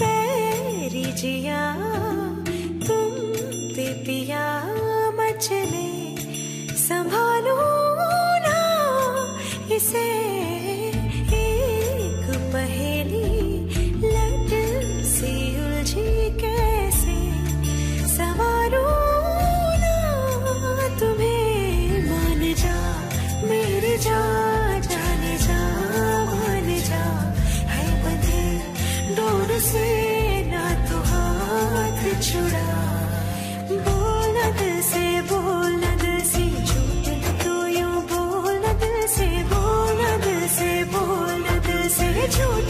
बैरी जिया तुम पे पिया मचले छुड़ा। से बोल से झूठे तो यूँ बोल से बोल से बोल से झूठ